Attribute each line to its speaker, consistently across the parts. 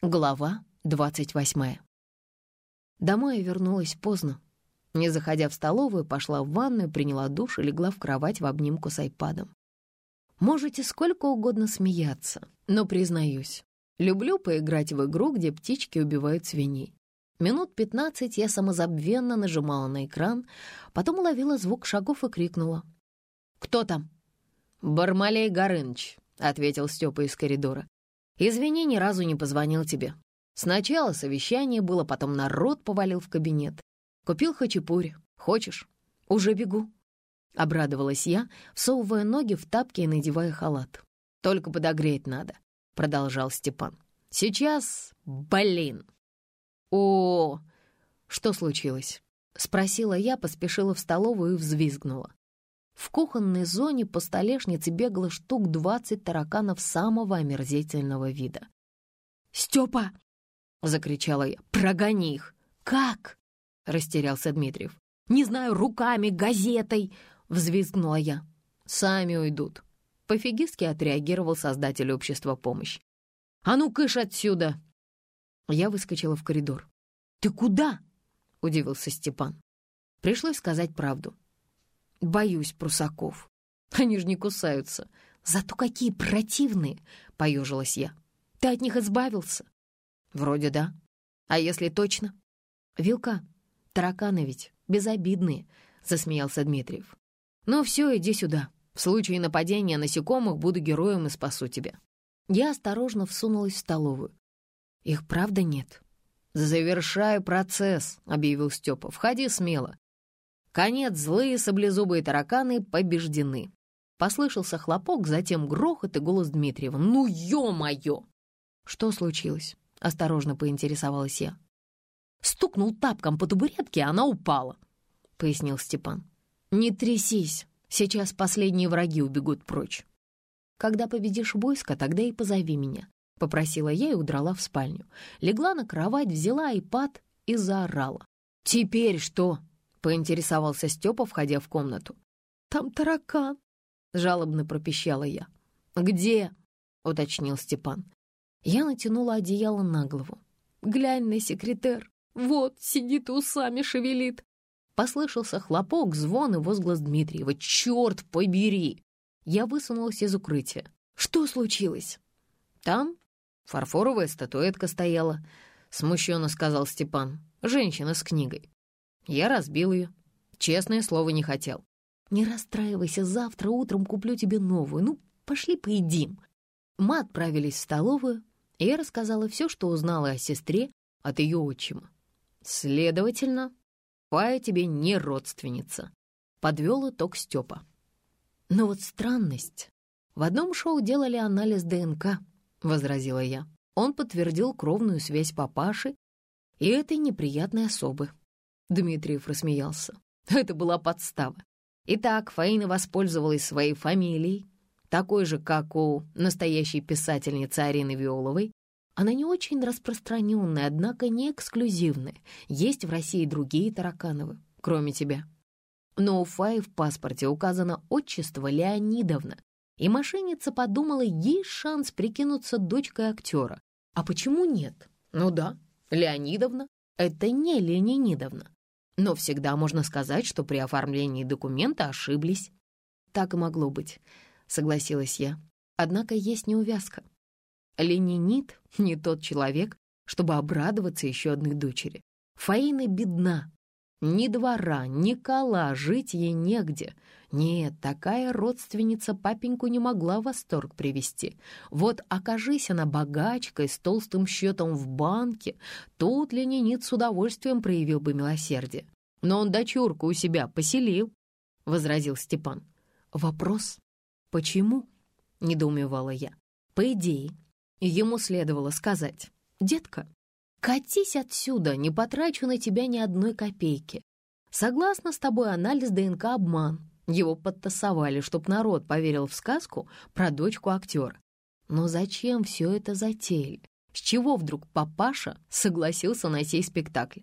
Speaker 1: Глава двадцать восьмая. Домой я вернулась поздно. Не заходя в столовую, пошла в ванную, приняла душ и легла в кровать в обнимку с айпадом. Можете сколько угодно смеяться, но признаюсь, люблю поиграть в игру, где птички убивают свиней. Минут пятнадцать я самозабвенно нажимала на экран, потом уловила звук шагов и крикнула. «Кто там?» «Бармалей Горыныч», — ответил Степа из коридора. «Извини, ни разу не позвонил тебе. Сначала совещание было, потом народ повалил в кабинет. Купил хачапури. Хочешь? Уже бегу». Обрадовалась я, всовывая ноги в тапки и надевая халат. «Только подогреть надо», — продолжал Степан. «Сейчас, блин!» «О, что случилось?» — спросила я, поспешила в столовую и взвизгнула. В кухонной зоне по столешнице бегало штук двадцать тараканов самого омерзительного вида. «Степа!» — закричала я. «Прогони их!» «Как?» — растерялся Дмитриев. «Не знаю, руками, газетой!» — взвизгнула я. «Сами уйдут!» — пофигистски отреагировал создатель общества помощь. «А ну, кыш отсюда!» Я выскочила в коридор. «Ты куда?» — удивился Степан. Пришлось сказать правду. Боюсь прусаков. Они же не кусаются. Зато какие противные, — поежилась я. Ты от них избавился? Вроде да. А если точно? Вилка, тараканы ведь безобидные, — засмеялся Дмитриев. Ну все, иди сюда. В случае нападения насекомых буду героем и спасу тебя. Я осторожно всунулась в столовую. Их правда нет? «Завершаю процесс», — объявил Степа. «Входи смело. Конец, злые саблезубые тараканы побеждены. Послышался хлопок, затем грохот и голос Дмитриева. «Ну, ё-моё!» «Что случилось?» — осторожно поинтересовалась я. «Стукнул тапком по табуретке, она упала», — пояснил Степан. «Не трясись, сейчас последние враги убегут прочь». «Когда победишь войско, тогда и позови меня», — попросила я и удрала в спальню. Легла на кровать, взяла айпад и заорала. «Теперь что?» — поинтересовался Степа, входя в комнату. «Там таракан», — жалобно пропищала я. «Где?» — уточнил Степан. Я натянула одеяло на голову. «Глянь на секретер. Вот, сидит и усами шевелит». Послышался хлопок, звон и возглас Дмитриева. «Черт побери!» Я высунулась из укрытия. «Что случилось?» «Там фарфоровая статуэтка стояла», — смущенно сказал Степан. «Женщина с книгой. Я разбил ее. Честное слово, не хотел. «Не расстраивайся, завтра утром куплю тебе новую. Ну, пошли поедим». Мы отправились в столовую, и я рассказала все, что узнала о сестре от ее отчима. «Следовательно, Фая тебе не родственница», — подвел итог Степа. «Но вот странность. В одном шоу делали анализ ДНК», — возразила я. Он подтвердил кровную связь папаши и этой неприятной особы. Дмитриев рассмеялся. Это была подстава. Итак, Фаина воспользовалась своей фамилией, такой же, как у настоящей писательницы Арины Виоловой. Она не очень распространенная, однако не эксклюзивная. Есть в России другие Таракановы, кроме тебя. Но у Фаи в паспорте указано отчество Леонидовна, и мошенница подумала, есть шанс прикинуться дочкой актера. А почему нет? Ну да, Леонидовна — это не Ленинидовна. Но всегда можно сказать, что при оформлении документа ошиблись. Так и могло быть, согласилась я. Однако есть неувязка. Ленинит — не тот человек, чтобы обрадоваться еще одной дочери. Фаина бедна. Ни двора, ни кола, жить ей негде. Нет, такая родственница папеньку не могла в восторг привести. Вот окажись она богачкой с толстым счетом в банке, тут Ленинит с удовольствием проявил бы милосердие. Но он дочурку у себя поселил, — возразил Степан. Вопрос «почему?» — недоумевала я. По идее, ему следовало сказать, «Детка, катись отсюда, не потрачу на тебя ни одной копейки. Согласно с тобой анализ ДНК обман. Его подтасовали, чтоб народ поверил в сказку про дочку актера. Но зачем все это затеяли? С чего вдруг папаша согласился на сей спектакль?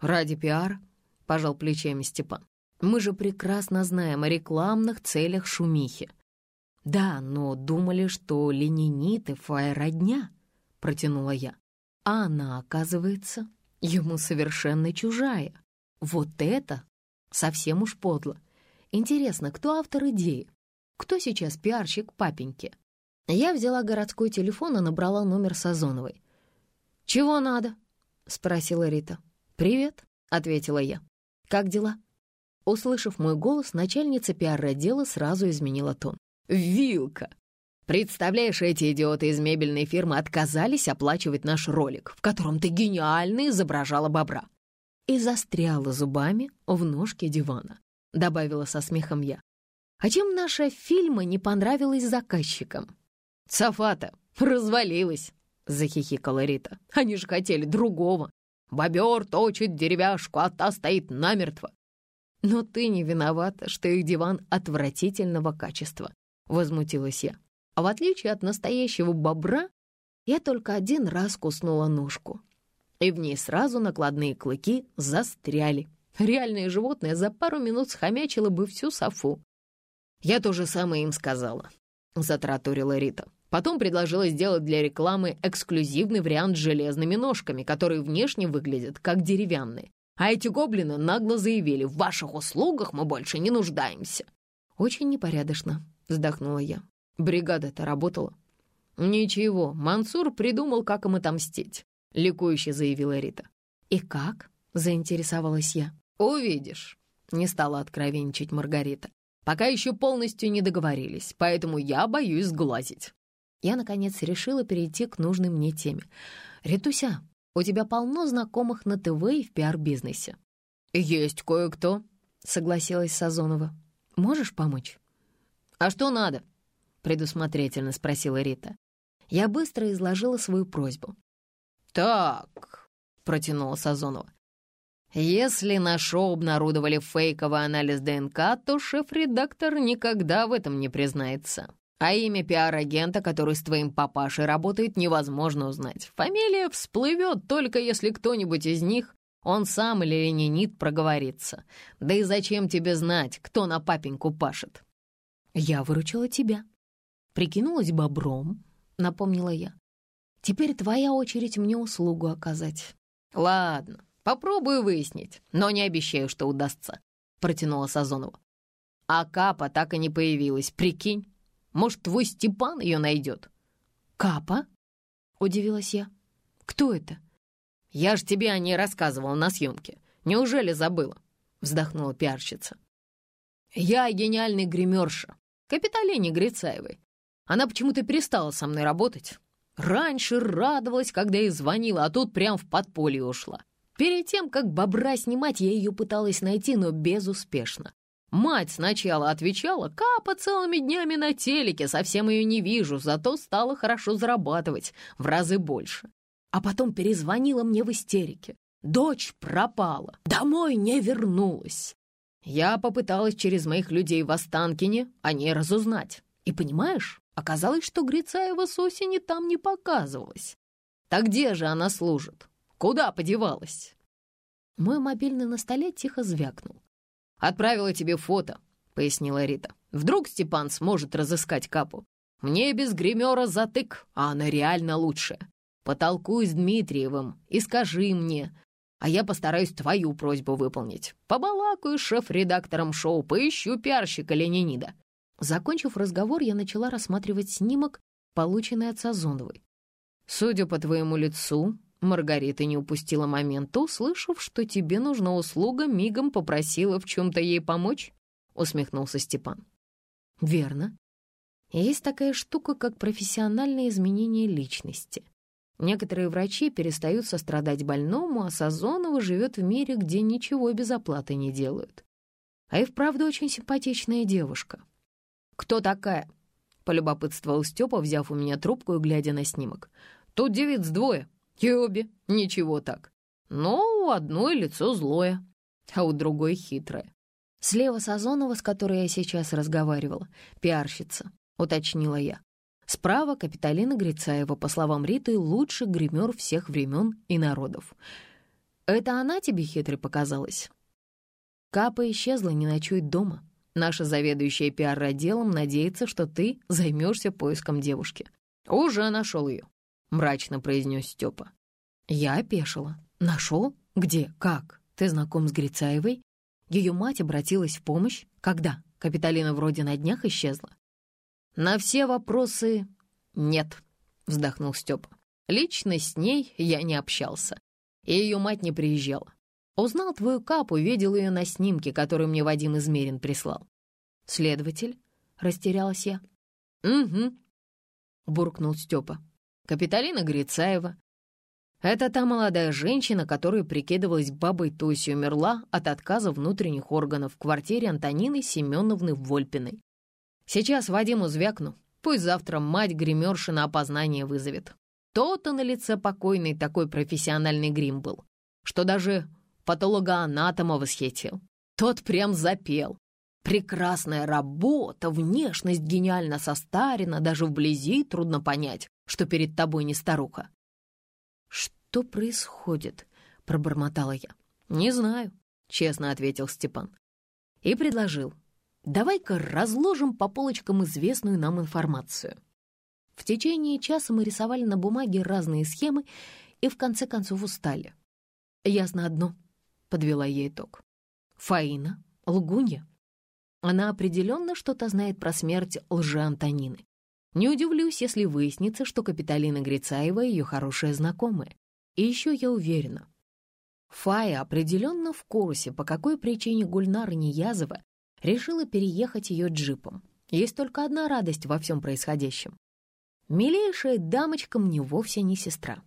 Speaker 1: Ради пиара? пожал плечами Степан. Мы же прекрасно знаем о рекламных целях шумихи. Да, но думали, что ленинит и фая родня, протянула я. А она, оказывается, ему совершенно чужая. Вот это совсем уж подло. Интересно, кто автор идеи? Кто сейчас пиарщик папеньки? Я взяла городской телефон и набрала номер Сазоновой. «Чего надо?» — спросила Рита. «Привет», — ответила я. «Как дела?» Услышав мой голос, начальница пиар-отдела сразу изменила тон. «Вилка! Представляешь, эти идиоты из мебельной фирмы отказались оплачивать наш ролик, в котором ты гениально изображала бобра. И застряла зубами в ножке дивана», — добавила со смехом я. «А чем наша фильма не понравилась заказчикам?» «Софата развалилась», — захихикала Рита. «Они же хотели другого. Бобер точит деревяшку, а та стоит намертво. «Но ты не виновата, что их диван отвратительного качества», — возмутилась я. А в отличие от настоящего бобра, я только один раз куснула ножку. И в ней сразу накладные клыки застряли. Реальное животное за пару минут схомячило бы всю софу. «Я то же самое им сказала», — затраторила Рита. Потом предложила сделать для рекламы эксклюзивный вариант с железными ножками, которые внешне выглядят как деревянные. А эти гоблины нагло заявили, в ваших услугах мы больше не нуждаемся. Очень непорядочно, вздохнула я. Бригада-то работала. Ничего, Мансур придумал, как им отомстить, ликующе заявила Рита. И как? заинтересовалась я. Увидишь, не стала откровенничать Маргарита. Пока еще полностью не договорились, поэтому я боюсь сглазить. Я, наконец, решила перейти к нужной мне теме. «Ритуся, у тебя полно знакомых на ТВ и в пиар-бизнесе». «Есть кое-кто», — согласилась Сазонова. «Можешь помочь?» «А что надо?» — предусмотрительно спросила Рита. Я быстро изложила свою просьбу. «Так», — протянула Сазонова. «Если на шоу обнародовали фейковый анализ ДНК, то шеф-редактор никогда в этом не признается. А имя пиар-агента, который с твоим папашей работает, невозможно узнать. Фамилия всплывет только если кто-нибудь из них, он сам или ленинит, проговорится. Да и зачем тебе знать, кто на папеньку пашет? Я выручила тебя. Прикинулась бобром, напомнила я. Теперь твоя очередь мне услугу оказать. Ладно, попробую выяснить, но не обещаю, что удастся, протянула Сазонова. А Капа так и не появилась, прикинь. Может, твой Степан ее найдет?» «Капа?» — удивилась я. «Кто это?» «Я ж тебе о ней рассказывал на съемке. Неужели забыла?» — вздохнула пиарщица. «Я гениальный гримерша, Капитолине Грицаевой. Она почему-то перестала со мной работать. Раньше радовалась, когда ей звонила, а тут прям в подполье ушла. Перед тем, как бобра снимать, я ее пыталась найти, но безуспешно. Мать сначала отвечала, капа целыми днями на телеке, совсем ее не вижу, зато стала хорошо зарабатывать, в разы больше. А потом перезвонила мне в истерике. Дочь пропала, домой не вернулась. Я попыталась через моих людей в Останкине о ней разузнать. И понимаешь, оказалось, что Грицаева с осени там не показывалась. Так где же она служит? Куда подевалась? Мой мобильный на столе тихо звякнул. «Отправила тебе фото», — пояснила Рита. «Вдруг Степан сможет разыскать Капу? Мне без гримера затык, а она реально лучшая. Потолкуй с Дмитриевым и скажи мне, а я постараюсь твою просьбу выполнить. Побалакаю шеф-редактором шоу, поищу пиарщика Ленинида». Закончив разговор, я начала рассматривать снимок, полученный от Сазоновой. «Судя по твоему лицу, Маргарита не упустила момента, услышав, что тебе нужна услуга, мигом попросила в чем-то ей помочь?» — усмехнулся Степан. «Верно. Есть такая штука, как профессиональное изменение личности. Некоторые врачи перестают сострадать больному, а Сазонова живет в мире, где ничего без оплаты не делают. А и вправду очень симпатичная девушка. «Кто такая?» — полюбопытствовал Степа, взяв у меня трубку и глядя на снимок. «Тут девиц двое», и обе ничего так. Но у одной лицо злое, а у другой хитрое. Слева Сазонова, с которой я сейчас разговаривала, пиарщица, уточнила я. Справа Капиталина Грицаева, по словам Риты, лучший гример всех времен и народов. Это она тебе хитрой показалась? Капа исчезла, не ночует дома. Наша заведующая пиар-отделом надеется, что ты займешься поиском девушки. Уже нашел ее, мрачно произнес Степа. Я опешила. Нашел? Где? Как? Ты знаком с Грицаевой? Ее мать обратилась в помощь? Когда? Капиталина вроде на днях исчезла. На все вопросы нет, вздохнул Степа. Лично с ней я не общался, и ее мать не приезжала. Узнал твою капу, видел ее на снимке, который мне Вадим Измерин прислал. Следователь? Растерялась я. Угу, буркнул Степа. Капиталина Грицаева. Это та молодая женщина, которая прикидывалась бабой Тоси, умерла от отказа внутренних органов в квартире Антонины Семеновны Вольпиной. Сейчас Вадиму звякну. Пусть завтра мать гримерши на опознание вызовет. То-то на лице покойной такой профессиональный грим был, что даже патологоанатома восхитил. Тот прям запел. Прекрасная работа, внешность гениально состарена, даже вблизи трудно понять, что перед тобой не старуха. «Что происходит?» — пробормотала я. «Не знаю», — честно ответил Степан. И предложил. «Давай-ка разложим по полочкам известную нам информацию». В течение часа мы рисовали на бумаге разные схемы и в конце концов устали. «Ясно одно», — подвела ей итог. «Фаина, лгунья. Она определенно что-то знает про смерть лжи-Антонины. Не удивлюсь, если выяснится, что Капиталина Грицаева — ее хорошая знакомая. И еще я уверена, Фая определенно в курсе, по какой причине Гульнара Ниязова решила переехать ее джипом. Есть только одна радость во всем происходящем. Милейшая дамочка мне вовсе не сестра.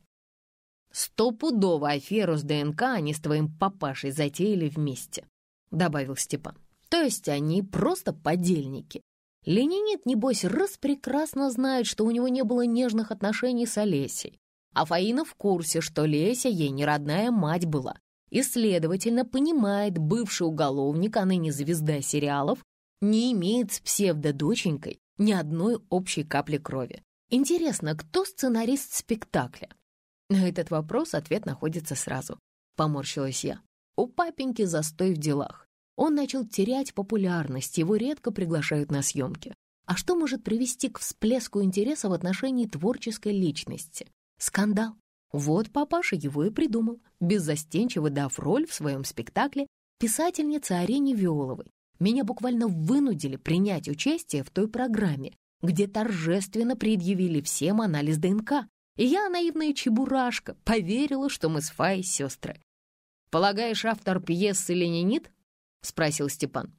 Speaker 1: «Стопудово аферу с ДНК они с твоим папашей затеяли вместе», — добавил Степан. «То есть они просто подельники. Ленинит, небось, раз прекрасно знает, что у него не было нежных отношений с Олесей. А Фаина в курсе, что Леся ей не родная мать была. И, следовательно, понимает, бывший уголовник, а ныне звезда сериалов, не имеет с псевдодоченькой ни одной общей капли крови. Интересно, кто сценарист спектакля? На этот вопрос ответ находится сразу. Поморщилась я. У папеньки застой в делах. Он начал терять популярность, его редко приглашают на съемки. А что может привести к всплеску интереса в отношении творческой личности? Скандал. Вот папаша его и придумал, беззастенчиво дав роль в своем спектакле писательнице Арине Виоловой. Меня буквально вынудили принять участие в той программе, где торжественно предъявили всем анализ ДНК, и я, наивная чебурашка, поверила, что мы с Фаей сестры. «Полагаешь, автор пьесы ленинит?» — спросил Степан.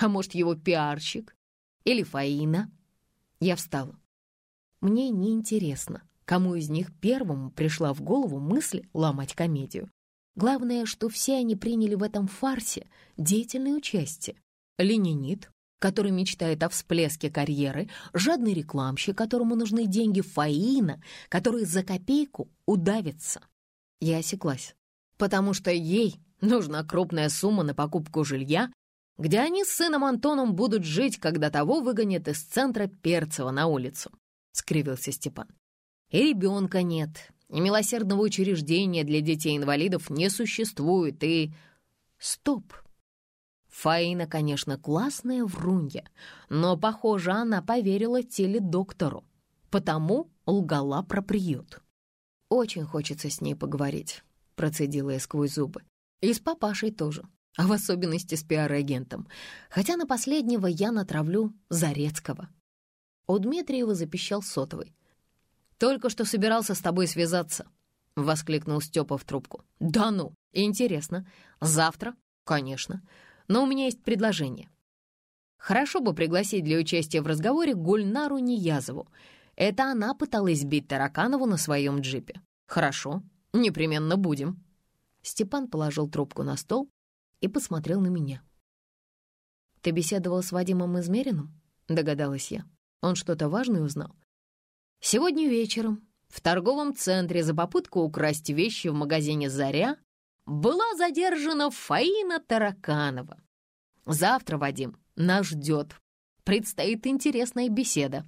Speaker 1: «А может, его пиарщик? Или Фаина?» Я встала. Мне неинтересно, кому из них первому пришла в голову мысль ломать комедию. Главное, что все они приняли в этом фарсе деятельное участие. Ленинит, который мечтает о всплеске карьеры, жадный рекламщик, которому нужны деньги Фаина, который за копейку удавится. Я осеклась, потому что ей нужна крупная сумма на покупку жилья, где они с сыном Антоном будут жить, когда того выгонят из центра Перцева на улицу, — скривился Степан. И ребенка нет, и милосердного учреждения для детей-инвалидов не существует, и... Стоп! Фаина, конечно, классная врунья, но, похоже, она поверила теледоктору, потому лгала про приют. «Очень хочется с ней поговорить», — процедила я сквозь зубы. «И с папашей тоже, а в особенности с пиар-агентом, хотя на последнего я натравлю Зарецкого». У Дмитриева запищал сотовый. «Только что собирался с тобой связаться», — воскликнул Степа в трубку. «Да ну, интересно. Завтра?» «Конечно но у меня есть предложение. Хорошо бы пригласить для участия в разговоре Гульнару Ниязову. Это она пыталась сбить Тараканову на своем джипе. Хорошо, непременно будем. Степан положил трубку на стол и посмотрел на меня. «Ты беседовал с Вадимом Измериным?» — догадалась я. Он что-то важное узнал. «Сегодня вечером в торговом центре за попытку украсть вещи в магазине «Заря» была задержана Фаина Тараканова. Завтра, Вадим, нас ждет. Предстоит интересная беседа.